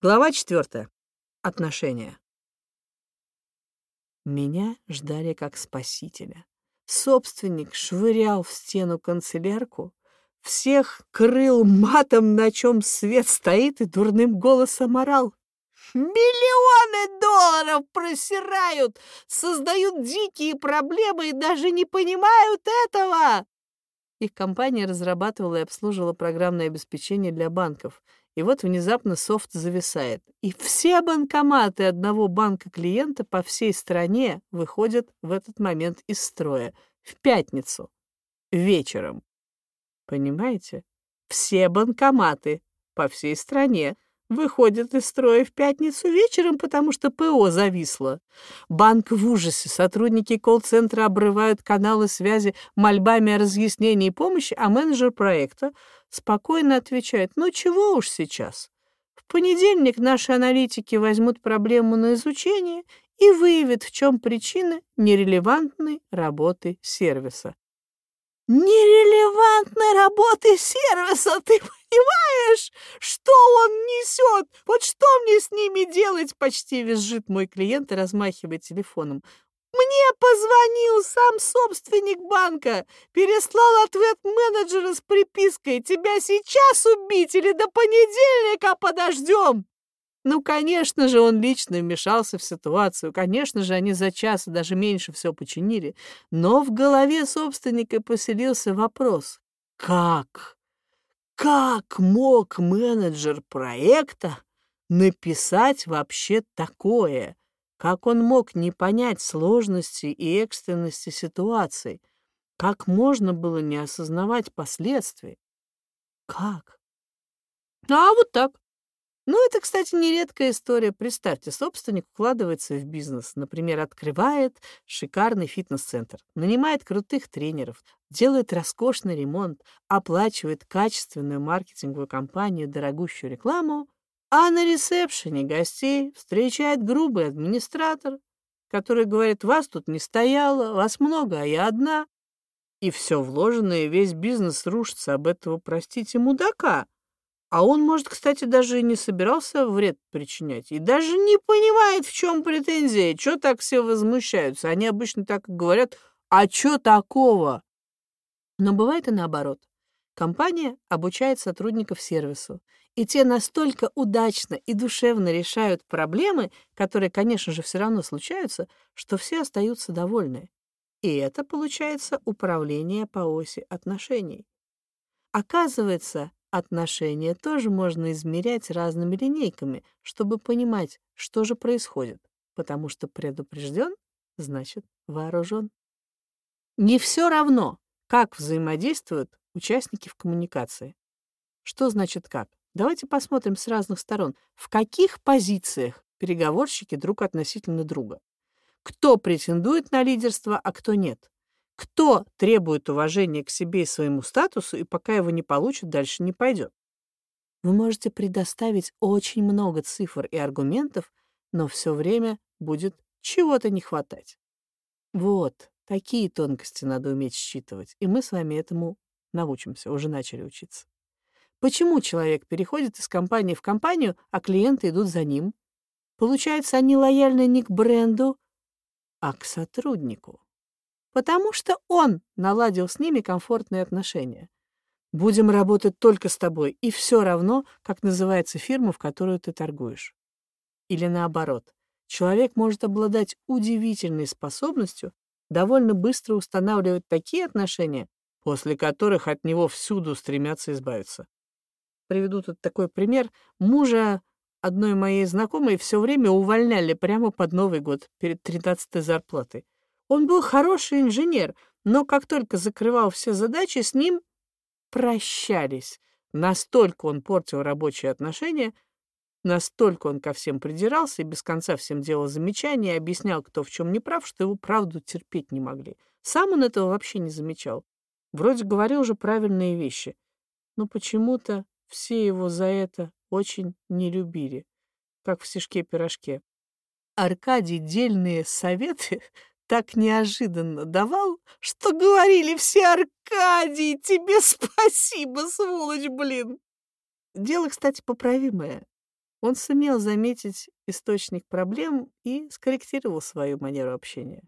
Глава четвертая. Отношения. Меня ждали как спасителя. Собственник швырял в стену канцелярку, всех крыл матом, на чем свет стоит, и дурным голосом орал. Миллионы долларов просирают, создают дикие проблемы и даже не понимают этого. Их компания разрабатывала и обслуживала программное обеспечение для банков. И вот внезапно софт зависает. И все банкоматы одного банка клиента по всей стране выходят в этот момент из строя. В пятницу. Вечером. Понимаете? Все банкоматы по всей стране выходят из строя в пятницу вечером, потому что ПО зависло. Банк в ужасе, сотрудники колл-центра обрывают каналы связи мольбами о разъяснении и помощи, а менеджер проекта спокойно отвечает, ну чего уж сейчас. В понедельник наши аналитики возьмут проблему на изучение и выявят, в чем причина нерелевантной работы сервиса нерелевантной работы сервиса, ты понимаешь, что он несет? Вот что мне с ними делать? Почти визжит мой клиент и размахивает телефоном. Мне позвонил сам собственник банка, переслал ответ менеджера с припиской «Тебя сейчас убить или до понедельника подождем?» Ну, конечно же, он лично вмешался в ситуацию. Конечно же, они за час и даже меньше все починили. Но в голове собственника поселился вопрос. Как? Как мог менеджер проекта написать вообще такое? Как он мог не понять сложности и экстренности ситуации? Как можно было не осознавать последствий? Как? А вот так. Ну, это, кстати, нередкая история. Представьте, собственник вкладывается в бизнес, например, открывает шикарный фитнес-центр, нанимает крутых тренеров, делает роскошный ремонт, оплачивает качественную маркетинговую кампанию, дорогущую рекламу, а на ресепшене гостей встречает грубый администратор, который говорит, вас тут не стояло, вас много, а я одна. И все вложенное, весь бизнес рушится об этого, простите, мудака. А он, может, кстати, даже и не собирался вред причинять. И даже не понимает, в чем претензия. Что так все возмущаются? Они обычно так говорят, а что такого? Но бывает и наоборот. Компания обучает сотрудников сервису, и те настолько удачно и душевно решают проблемы, которые, конечно же, все равно случаются, что все остаются довольны. И это получается управление по оси отношений. Оказывается, Отношения тоже можно измерять разными линейками, чтобы понимать, что же происходит, потому что предупрежден значит вооружен. Не все равно, как взаимодействуют участники в коммуникации. Что значит как? Давайте посмотрим с разных сторон, в каких позициях переговорщики друг относительно друга. Кто претендует на лидерство, а кто нет. Кто требует уважения к себе и своему статусу, и пока его не получит, дальше не пойдет? Вы можете предоставить очень много цифр и аргументов, но все время будет чего-то не хватать. Вот, такие тонкости надо уметь считывать, и мы с вами этому научимся, уже начали учиться. Почему человек переходит из компании в компанию, а клиенты идут за ним? Получается, они лояльны не к бренду, а к сотруднику потому что он наладил с ними комфортные отношения. Будем работать только с тобой, и все равно, как называется фирма, в которую ты торгуешь. Или наоборот, человек может обладать удивительной способностью довольно быстро устанавливать такие отношения, после которых от него всюду стремятся избавиться. Приведу тут такой пример. Мужа одной моей знакомой все время увольняли прямо под Новый год, перед 13-й зарплатой. Он был хороший инженер, но как только закрывал все задачи, с ним прощались. Настолько он портил рабочие отношения, настолько он ко всем придирался и без конца всем делал замечания, объяснял, кто в чем не прав, что его правду терпеть не могли. Сам он этого вообще не замечал. Вроде говорил же правильные вещи, но почему-то все его за это очень не любили, как в стишке-пирожке. Аркадий дельные советы так неожиданно давал, что говорили все Аркадий, тебе спасибо, сволочь, блин. Дело, кстати, поправимое. Он сумел заметить источник проблем и скорректировал свою манеру общения.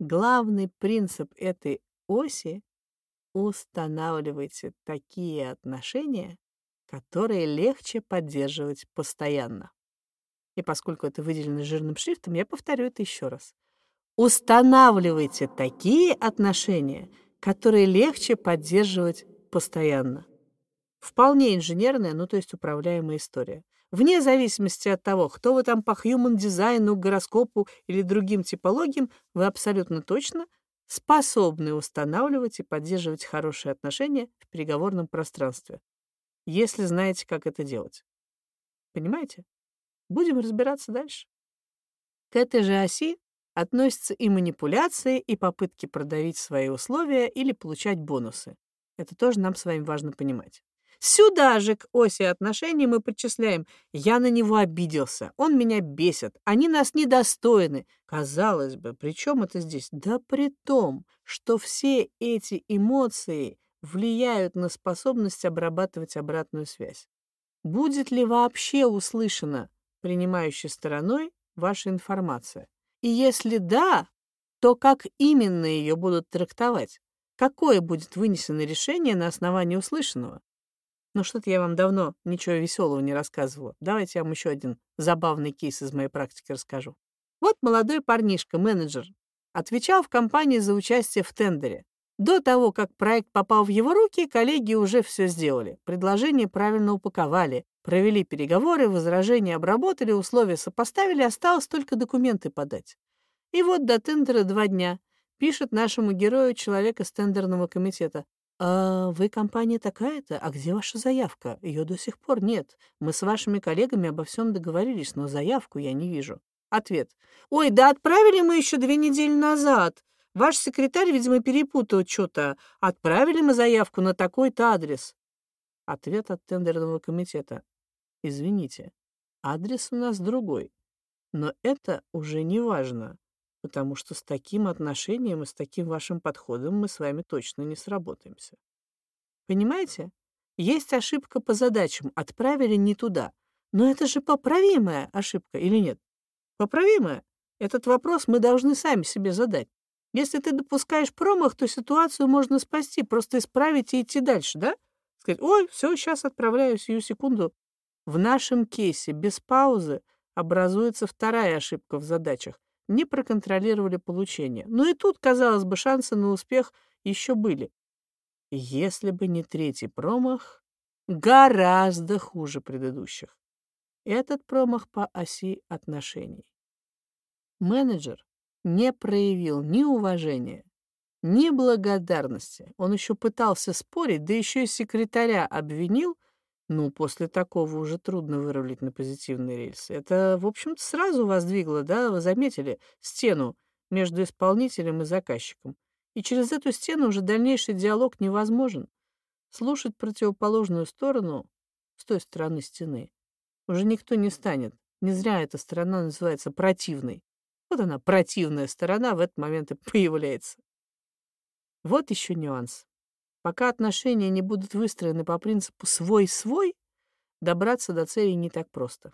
Главный принцип этой оси — устанавливайте такие отношения, которые легче поддерживать постоянно. И поскольку это выделено жирным шрифтом, я повторю это еще раз. Устанавливайте такие отношения, которые легче поддерживать постоянно. Вполне инженерная, ну то есть управляемая история. Вне зависимости от того, кто вы там по human-дизайну, гороскопу или другим типологиям, вы абсолютно точно способны устанавливать и поддерживать хорошие отношения в переговорном пространстве, если знаете, как это делать. Понимаете? Будем разбираться дальше. К этой же оси относятся и манипуляции, и попытки продавить свои условия или получать бонусы. Это тоже нам с вами важно понимать. Сюда же к оси отношений мы подчисляем «я на него обиделся», «он меня бесит», «они нас недостойны». Казалось бы, при чем это здесь? Да при том, что все эти эмоции влияют на способность обрабатывать обратную связь. Будет ли вообще услышана принимающей стороной ваша информация? И если да, то как именно ее будут трактовать? Какое будет вынесено решение на основании услышанного? Ну, что-то я вам давно ничего веселого не рассказывала. Давайте я вам еще один забавный кейс из моей практики расскажу. Вот молодой парнишка, менеджер, отвечал в компании за участие в тендере. До того, как проект попал в его руки, коллеги уже все сделали. Предложение правильно упаковали, провели переговоры, возражения обработали, условия сопоставили, осталось только документы подать. И вот до тендера два дня. Пишет нашему герою человек из тендерного комитета. «А вы компания такая-то? А где ваша заявка? Ее до сих пор нет. Мы с вашими коллегами обо всем договорились, но заявку я не вижу». Ответ. «Ой, да отправили мы еще две недели назад. Ваш секретарь, видимо, перепутал что-то. Отправили мы заявку на такой-то адрес». Ответ от тендерного комитета. «Извините, адрес у нас другой. Но это уже не важно потому что с таким отношением и с таким вашим подходом мы с вами точно не сработаемся. Понимаете? Есть ошибка по задачам, отправили не туда. Но это же поправимая ошибка или нет? Поправимая? Этот вопрос мы должны сами себе задать. Если ты допускаешь промах, то ситуацию можно спасти, просто исправить и идти дальше, да? Сказать, ой, все, сейчас отправляю сию секунду. В нашем кейсе без паузы образуется вторая ошибка в задачах не проконтролировали получение. Но и тут, казалось бы, шансы на успех еще были. Если бы не третий промах, гораздо хуже предыдущих. Этот промах по оси отношений. Менеджер не проявил ни уважения, ни благодарности. Он еще пытался спорить, да еще и секретаря обвинил — ну, после такого уже трудно вырулить на позитивные рельсы. Это, в общем-то, сразу вас двигало, да, вы заметили, стену между исполнителем и заказчиком. И через эту стену уже дальнейший диалог невозможен. Слушать противоположную сторону с той стороны стены уже никто не станет. Не зря эта сторона называется противной. Вот она, противная сторона, в этот момент и появляется. Вот еще нюанс. Пока отношения не будут выстроены по принципу «свой-свой», добраться до цели не так просто.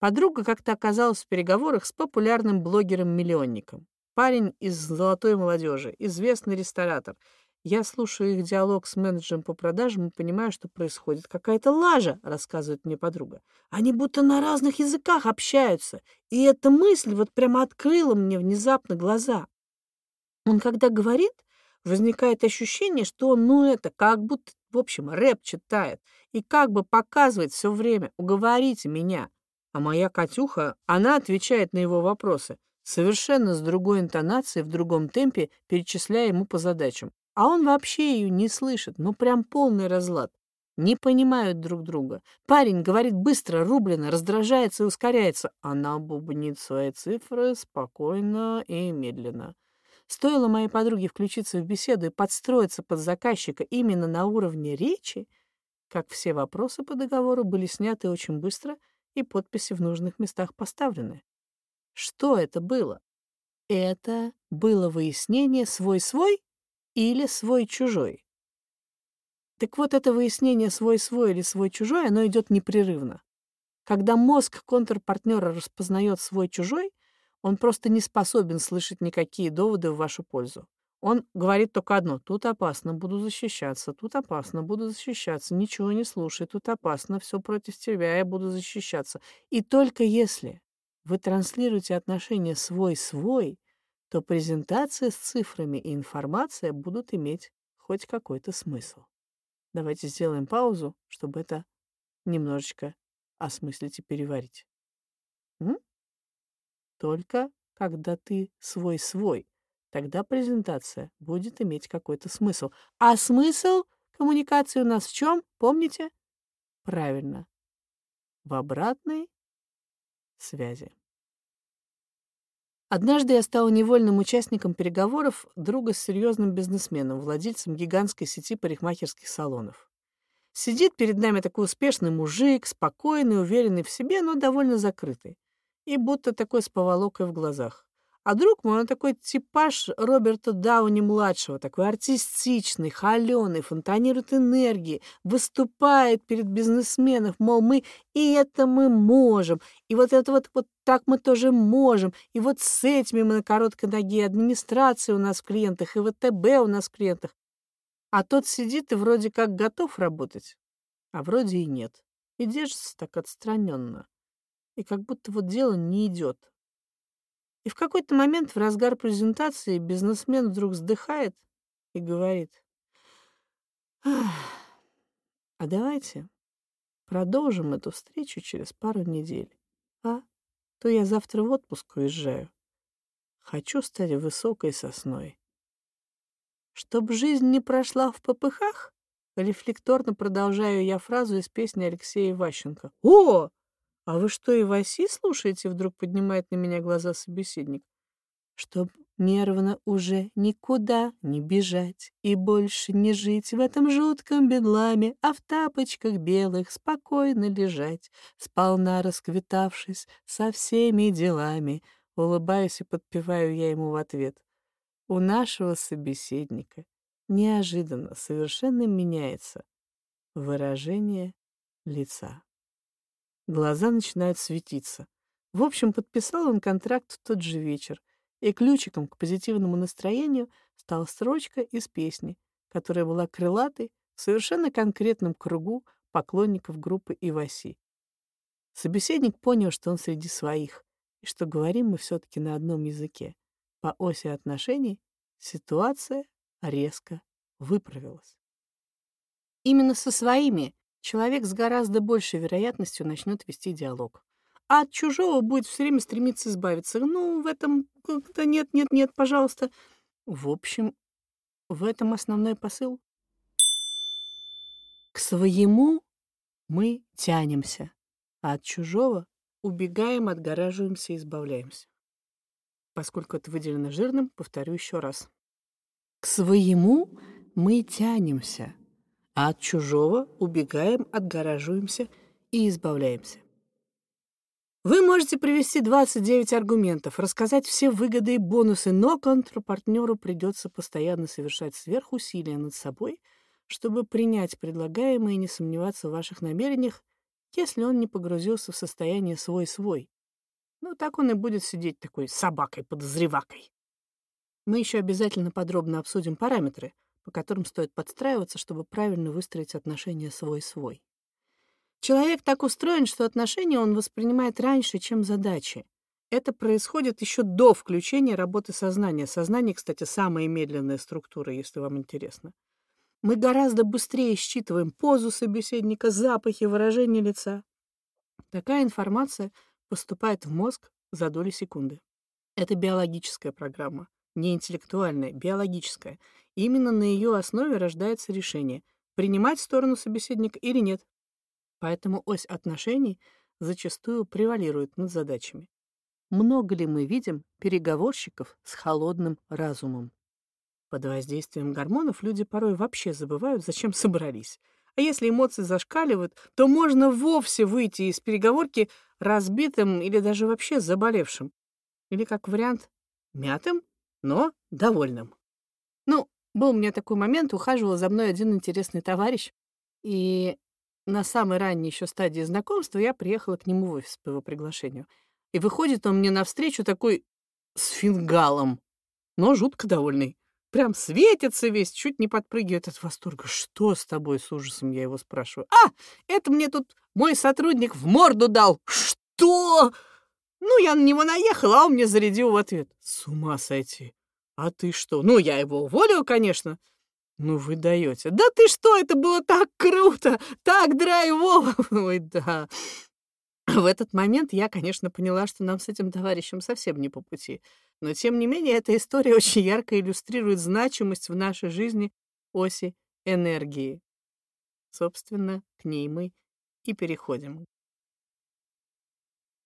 Подруга как-то оказалась в переговорах с популярным блогером-миллионником. Парень из золотой молодежи, известный ресторатор. Я слушаю их диалог с менеджером по продажам и понимаю, что происходит какая-то лажа, рассказывает мне подруга. Они будто на разных языках общаются. И эта мысль вот прямо открыла мне внезапно глаза. Он когда говорит, возникает ощущение, что он, ну это, как будто, в общем, рэп читает и как бы показывает все время «уговорите меня». А моя Катюха, она отвечает на его вопросы, совершенно с другой интонацией, в другом темпе, перечисляя ему по задачам. А он вообще ее не слышит, ну прям полный разлад. Не понимают друг друга. Парень говорит быстро, рублено, раздражается и ускоряется. Она бубнит свои цифры спокойно и медленно. Стоило моей подруге включиться в беседу и подстроиться под заказчика именно на уровне речи, как все вопросы по договору были сняты очень быстро и подписи в нужных местах поставлены. Что это было? Это было выяснение свой-свой или свой-чужой. Так вот, это выяснение свой-свой или свой-чужой, оно идет непрерывно. Когда мозг контрпартнера распознает свой-чужой, он просто не способен слышать никакие доводы в вашу пользу. Он говорит только одно. Тут опасно, буду защищаться. Тут опасно, буду защищаться. Ничего не слушай. Тут опасно, все против тебя, я буду защищаться. И только если вы транслируете отношения свой-свой, то презентация с цифрами и информация будут иметь хоть какой-то смысл. Давайте сделаем паузу, чтобы это немножечко осмыслить и переварить. М? Только когда ты свой-свой, тогда презентация будет иметь какой-то смысл. А смысл коммуникации у нас в чем? Помните? Правильно. В обратной связи. Однажды я стал невольным участником переговоров друга с серьезным бизнесменом, владельцем гигантской сети парикмахерских салонов. Сидит перед нами такой успешный мужик, спокойный, уверенный в себе, но довольно закрытый. И будто такой с поволокой в глазах. А друг мой, он такой типаж Роберта Дауни-младшего, такой артистичный, холеный, фонтанирует энергией, выступает перед бизнесменов, мол, мы и это мы можем, и вот это вот, вот так мы тоже можем, и вот с этими мы на короткой ноге, администрация у нас в клиентах, и ВТБ у нас в клиентах. А тот сидит и вроде как готов работать, а вроде и нет. И держится так отстраненно. И как будто вот дело не идет. И в какой-то момент в разгар презентации бизнесмен вдруг вздыхает и говорит, а давайте продолжим эту встречу через пару недель, а? То я завтра в отпуск уезжаю. Хочу стать высокой сосной. Чтоб жизнь не прошла в попыхах, рефлекторно продолжаю я фразу из песни Алексея Ващенко. О, «А вы что, и Васи слушаете?» — вдруг поднимает на меня глаза собеседник. «Чтоб нервно уже никуда не бежать и больше не жить в этом жутком бедламе, а в тапочках белых спокойно лежать, сполна расквитавшись со всеми делами». Улыбаюсь и подпеваю я ему в ответ. У нашего собеседника неожиданно совершенно меняется выражение лица. Глаза начинают светиться. В общем, подписал он контракт в тот же вечер, и ключиком к позитивному настроению стала строчка из песни, которая была крылатой в совершенно конкретном кругу поклонников группы Иваси. Собеседник понял, что он среди своих, и что говорим мы все-таки на одном языке. По оси отношений ситуация резко выправилась. Именно со своими человек с гораздо большей вероятностью начнет вести диалог. А от чужого будет все время стремиться избавиться. Ну, в этом как-то нет, нет, нет, пожалуйста. В общем, в этом основной посыл. К своему мы тянемся, а от чужого убегаем, отгораживаемся и избавляемся. Поскольку это выделено жирным, повторю еще раз. К своему мы тянемся, а от чужого убегаем, отгораживаемся и избавляемся. Вы можете привести 29 аргументов, рассказать все выгоды и бонусы, но контрпартнеру придется постоянно совершать сверхусилия над собой, чтобы принять предлагаемое и не сомневаться в ваших намерениях, если он не погрузился в состояние свой-свой. Ну, так он и будет сидеть такой собакой-подозревакой. Мы еще обязательно подробно обсудим параметры — по которым стоит подстраиваться, чтобы правильно выстроить отношения свой-свой. Человек так устроен, что отношения он воспринимает раньше, чем задачи. Это происходит еще до включения работы сознания. Сознание, кстати, самая медленная структура, если вам интересно. Мы гораздо быстрее считываем позу собеседника, запахи, выражение лица. Такая информация поступает в мозг за доли секунды. Это биологическая программа не интеллектуальная, биологическая. Именно на ее основе рождается решение, принимать сторону собеседника или нет. Поэтому ось отношений зачастую превалирует над задачами. Много ли мы видим переговорщиков с холодным разумом? Под воздействием гормонов люди порой вообще забывают, зачем собрались. А если эмоции зашкаливают, то можно вовсе выйти из переговорки разбитым или даже вообще заболевшим. Или, как вариант, мятым но довольным. Ну, Был у меня такой момент, ухаживал за мной один интересный товарищ, и на самой ранней еще стадии знакомства я приехала к нему в офис по его приглашению. И выходит он мне навстречу такой с фингалом, но жутко довольный. Прям светится весь, чуть не подпрыгивает от восторга. «Что с тобой?» — с ужасом я его спрашиваю. «А, это мне тут мой сотрудник в морду дал!» «Что?» Ну, я на него наехала, а он мне зарядил в ответ. «С ума сойти! А ты что?» Ну, я его уволил, конечно. Ну, вы даете. Да ты что, это было так круто, так драйвово. Ой, да. В этот момент я, конечно, поняла, что нам с этим товарищем совсем не по пути. Но, тем не менее, эта история очень ярко иллюстрирует значимость в нашей жизни оси энергии. Собственно, к ней мы и переходим.